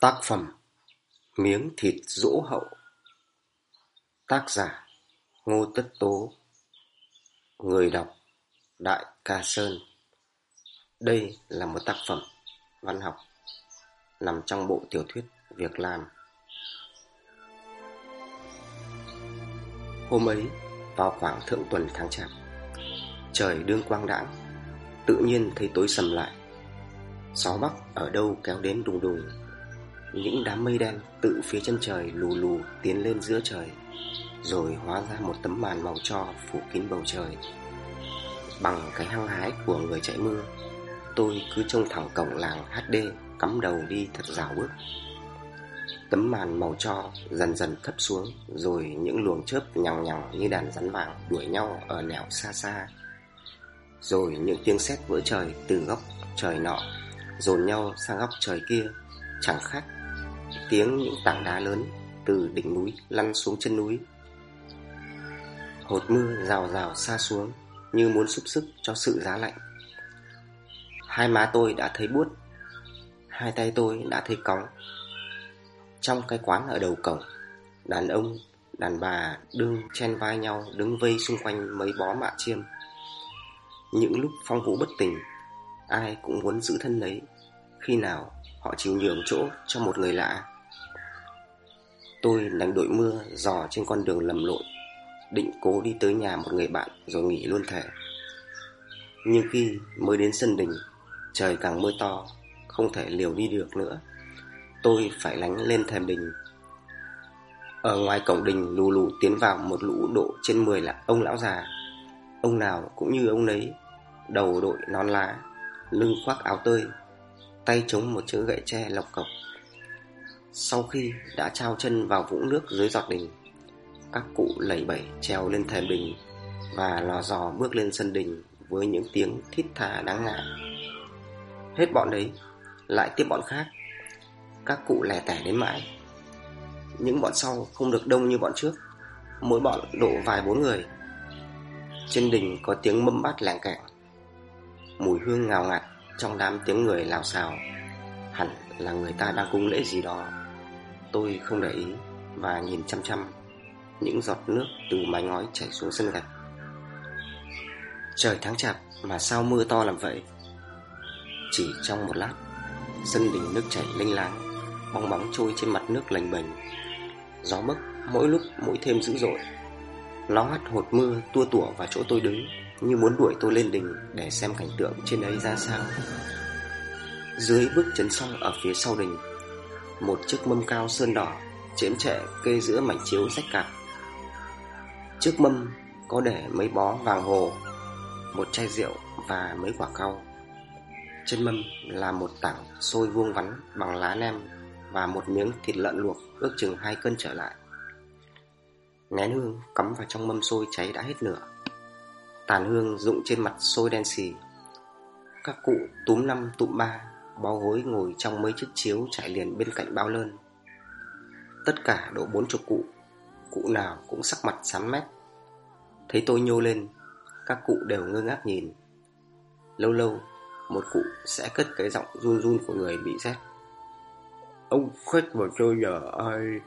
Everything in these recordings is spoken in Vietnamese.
Tác phẩm Miếng thịt dỗ hậu. Tác giả Ngô Tất Tố. Người đọc Đại Ca Sơn. Đây là một tác phẩm văn học nằm trong bộ tiểu thuyết Việc làm. Hôm ấy, vào khoảng thượng tuần tháng chạp, Trời đương quang đãng, Tự nhiên thấy tối sầm lại. Gió bắc ở đâu kéo đến đùng đùng những đám mây đen tự phía chân trời lù lù tiến lên giữa trời, Rồi hóa ra một tấm màn màu cho phủ kín bầu trời. Bằng cái hăng hái của người chạy mưa, Tôi cứ trông thẳng cổng làng HD Cắm đầu đi thật rào bước. Tấm màn màu cho dần dần thấp xuống, Rồi những luồng chớp nhằng nhằng như đàn rắn vàng đuổi nhau ở nẻo xa xa. Rồi những tiếng sét vỡ trời từ góc trời nọ Dồn nhau sang góc trời kia, Chẳng khác tiếng những tảng đá lớn từ đỉnh núi lăn xuống chân núi. Hột mưa rào rào xa xuống như muốn xúc sức cho sự giá lạnh. Hai má tôi đã thấy buốt, hai tay tôi đã thấy cóng. Trong cái quán ở đầu cổng, đàn ông, đàn bà đương chen vai nhau đứng vây xung quanh mấy bó mạ chiêm. Những lúc phong vũ bất tình, ai cũng muốn giữ thân lấy, khi nào họ chịu nhường chỗ cho một người lạ. Tôi lánh đội mưa dò trên con đường lầm lội, Định cố đi tới nhà một người bạn rồi nghỉ luôn thể Nhưng khi mới đến sân đình, Trời càng mưa to, Không thể liều đi được nữa. Tôi phải lánh lên thềm đình. Ở ngoài cổng đình lù lù tiến vào một lũ độ trên 10 là ông lão già. Ông nào cũng như ông ấy Đầu đội non lá, Lưng khoác áo tơi, Tay chống một chữ gậy tre lọc cọc sau khi đã trao chân vào vũng nước dưới giọt đình, Các cụ lẩy bẩy trèo lên thềm đình Và lò dò bước lên sân đình Với những tiếng thít thà đáng ngại. Hết bọn đấy, Lại tiếp bọn khác. Các cụ lẻ tẻ đến mãi. Những bọn sau không được đông như bọn trước. Mỗi bọn độ vài bốn người. Trên đình có tiếng mâm bát làng cảng Mùi hương ngào ngạt Trong đám tiếng người lào xào. Hẳn là người ta đang cung lễ gì đó. Tôi không để ý và nhìn chăm chăm những giọt nước từ mái ngói chảy xuống sân gạch. Trời tháng chạp mà sao mưa to làm vậy? Chỉ trong một lát, sân đình nước chảy lênh láng, bong bóng trôi trên mặt nước lành bềnh. Gió bấc mỗi lúc mỗi thêm dữ dội. Nó hắt hột mưa tua tủa vào chỗ tôi đứng, như muốn đuổi tôi lên đình để xem cảnh tượng trên ấy ra sao. Dưới bức chấn song ở phía sau đình một chiếc mâm cao sơn đỏ chém trẻ kê giữa mảnh chiếu rách cạp. Trước mâm có để mấy bó vàng hồ, một chai rượu và mấy quả cau. Trên mâm là một tảng xôi vuông vắn bằng lá nem và một miếng thịt lợn luộc ước chừng hai cân trở lại. Nén hương cắm vào trong mâm xôi cháy đã hết lửa. Tàn hương rụng trên mặt xôi đen xì. Các cụ túm năm tụm ba bao gối ngồi trong mấy chiếc chiếu trải liền bên cạnh bao lơn. Tất cả độ bốn chục cụ, cụ nào cũng sắc mặt xám mét. Thấy tôi nhô lên, các cụ đều ngơ ngác nhìn. Lâu lâu, một cụ sẽ cất cái giọng run run của người bị rét. Ông khách vào chơi giờ ai?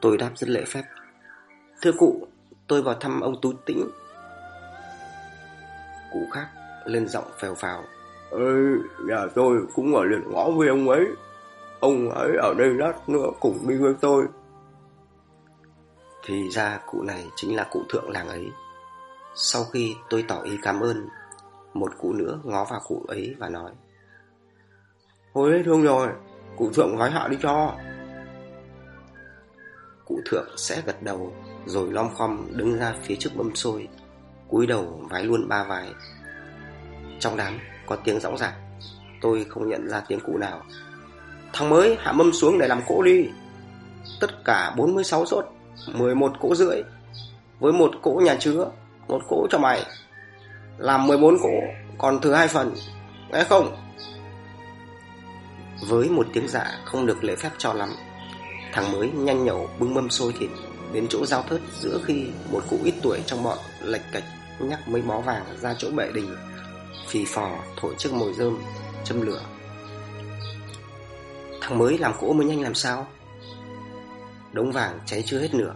Tôi đáp rất lễ phép. Thưa cụ, tôi vào thăm ông Tú Tĩnh. Cụ khác lên giọng phèo phào Ê, nhà tôi cũng ở liền ngõ với ông ấy. Ông ấy ở đây lát nữa cùng đi với tôi. Thì ra cụ này chính là cụ thượng làng ấy. Sau khi tôi tỏ ý cảm ơn, một cụ nữa ngó vào cụ ấy và nói. Thôi đấy thương rồi, cụ thượng gói hạ đi cho. Cụ thượng sẽ gật đầu, rồi lom khom đứng ra phía trước mâm xôi, cúi đầu vái luôn ba vái. Trong đám có tiếng rõng rạc. Tôi không nhận ra tiếng cụ nào. Thằng mới hạ mâm xuống để làm cỗ ly, Tất cả 46 sốt 11 cỗ rưỡi Với một cỗ nhà chứa Một cỗ cho mày. Làm 14 cỗ Còn thừa hai phần Nghe không? Với một tiếng dạ không được lễ phép cho lắm Thằng mới nhanh nhẩu bưng mâm xôi thịt Đến chỗ giao thớt giữa khi Một cụ ít tuổi trong bọn lệch cạch Nhắc mấy bó vàng ra chỗ bệ đình phì phò thổi chiếc mồi rơm, châm lửa. Thằng mới làm cỗ mới nhanh làm sao? Đống vàng cháy chưa hết nửa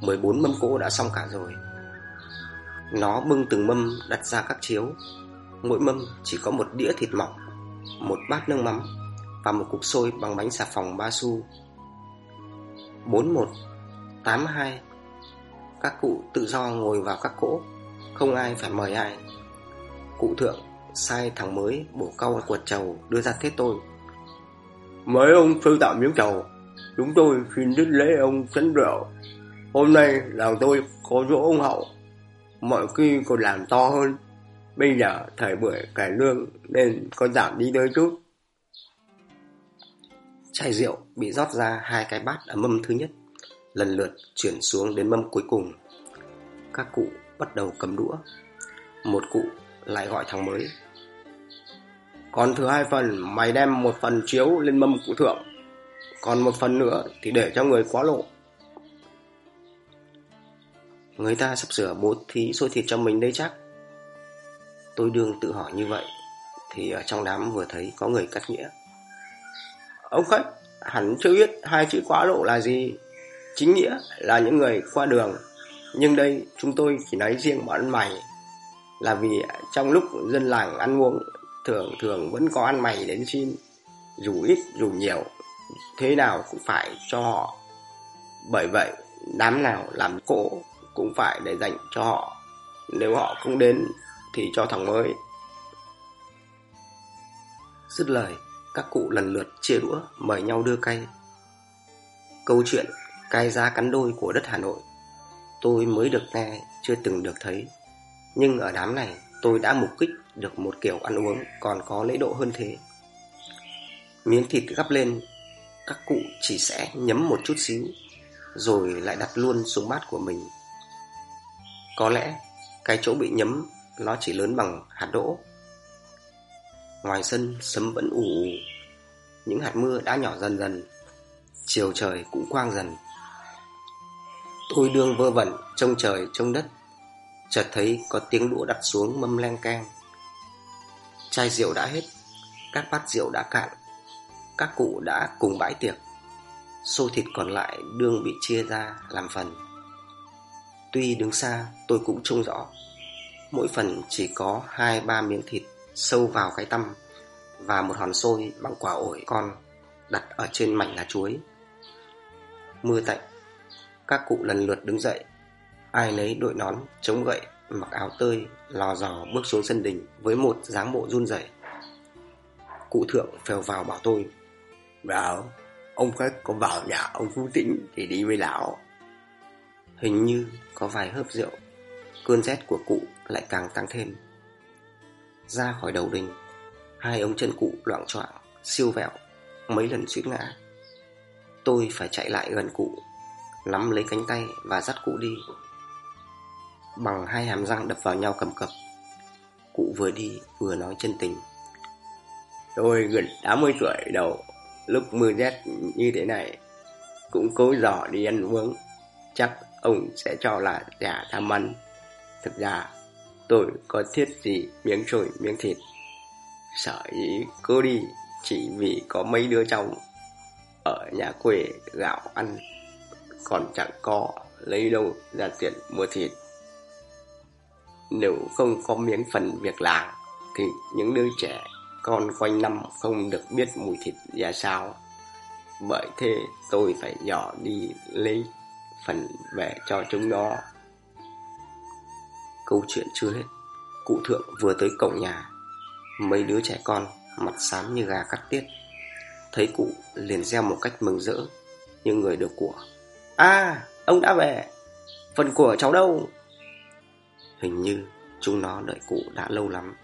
14 mâm cỗ đã xong cả rồi. Nó bưng từng mâm đặt ra các chiếu. Mỗi mâm chỉ có một đĩa thịt mỏng Một bát nước mắm Và một cục xôi bằng bánh xà phòng ba xu. 41 82 Các cụ tự do ngồi vào các cỗ, Không ai phải mời ai. Cụ thượng, sai thằng mới bổ cau quật trầu, đưa ra thế tôi. Mấy ông sư tạo miếng trầu, Chúng tôi xin đứt lễ ông chấn rượu. Hôm nay làng tôi có dỗ ông hậu, Mọi khi còn làm to hơn. Bây giờ thời buổi cải lương Nên con giảm đi đôi chút. Chai rượu bị rót ra hai cái bát ở mâm thứ nhất, Lần lượt chuyển xuống đến mâm cuối cùng. Các cụ bắt đầu cầm đũa. Một cụ lại gọi thằng mới. Còn thứ hai phần, Mày đem một phần chiếu lên mâm cụ thượng. Còn một phần nữa Thì để cho người quá lộ. Người ta sắp sửa bố thí xôi thịt cho mình đây chắc. Tôi đương tự hỏi như vậy, Thì ở trong đám vừa thấy có người cắt nghĩa. Ông khách, hẳn chưa biết hai chữ quá lộ là gì. Chính nghĩa là những người qua đường, Nhưng đây chúng tôi chỉ nói riêng bọn mày. Là vì trong lúc dân làng ăn uống, Thường thường vẫn có ăn mày đến xin, Dù ít, dù nhiều, Thế nào cũng phải cho họ. Bởi vậy, đám nào làm cỗ cũng phải để dành cho họ. Nếu họ không đến thì cho thằng mới. Dứt lời, Các cụ lần lượt chia đũa, Mời nhau đưa cay. Câu chuyện cay giá cắn đôi của đất Hà Nội, Tôi mới được nghe, Chưa từng được thấy. Nhưng ở đám này, tôi đã mục kích Được một kiểu ăn uống còn có lễ độ hơn thế Miếng thịt gắp lên, Các cụ chỉ sẽ nhấm một chút xíu, Rồi lại đặt luôn xuống bát của mình có lẽ cái chỗ bị nhấm, nó chỉ lớn bằng hạt đỗ. Ngoài sân, sấm vẫn ủ ù Những hạt mưa đã nhỏ dần dần. Chiều trời cũng quang dần. Tôi đương vơ vẩn, trông trời, trông đất. Chợt thấy có tiếng đũa đặt xuống mâm len keng. Chai rượu đã hết, các bát rượu đã cạn. Các cụ đã cùng bãi tiệc. Xô thịt còn lại đương bị chia ra làm phần. Tuy đứng xa tôi cũng trông rõ Mỗi phần chỉ có hai ba miếng thịt sâu vào cái tăm Và một hòn xôi bằng quả ổi con đặt ở trên mảnh lá chuối Mưa tạnh Các cụ lần lượt đứng dậy Ai nấy đội nón, chống gậy, mặc áo tơi, lò dò bước xuống sân đình với một dáng bộ run rẩy. Cụ thượng phèo vào bảo tôi Bảo, ông khách có vào nhà ông Phú Tĩnh thì đi với lão. Hình như có vài hớp rượu Cơn rét của cụ lại càng tăng thêm. Ra khỏi đầu đình Hai ống chân cụ loạn choạng Siêu vẹo Mấy lần suýt ngã. Tôi phải chạy lại gần cụ Nắm lấy cánh tay và dắt cụ đi. Bằng hai hàm răng đập vào nhau cầm cập Cụ vừa đi vừa nói chân tình Tôi gần 80 tuổi đầu Lúc mưa rét như thế này Cũng cố dò đi ăn uống Chắc ông sẽ cho là giả tham ăn. Thực ra, tôi có thiết gì miếng trồi miếng thịt. Sở dĩ cô đi chỉ vì có mấy đứa cháu ở nhà quê gạo ăn, còn chẳng có lấy đâu ra tiền mua thịt. Nếu không có miếng phần việc làm, thì những đứa trẻ con quanh năm không được biết mùi thịt ra sao. Bởi thế tôi phải nhỏ đi lấy phần về cho chúng nó. Câu chuyện chưa hết, cụ thượng vừa tới cổng nhà, mấy đứa trẻ con mặt xám như gà cắt tiết. Thấy cụ liền reo một cách mừng rỡ, như người được của. À, ông đã về, phần của cháu đâu? Hình như chúng nó đợi cụ đã lâu lắm.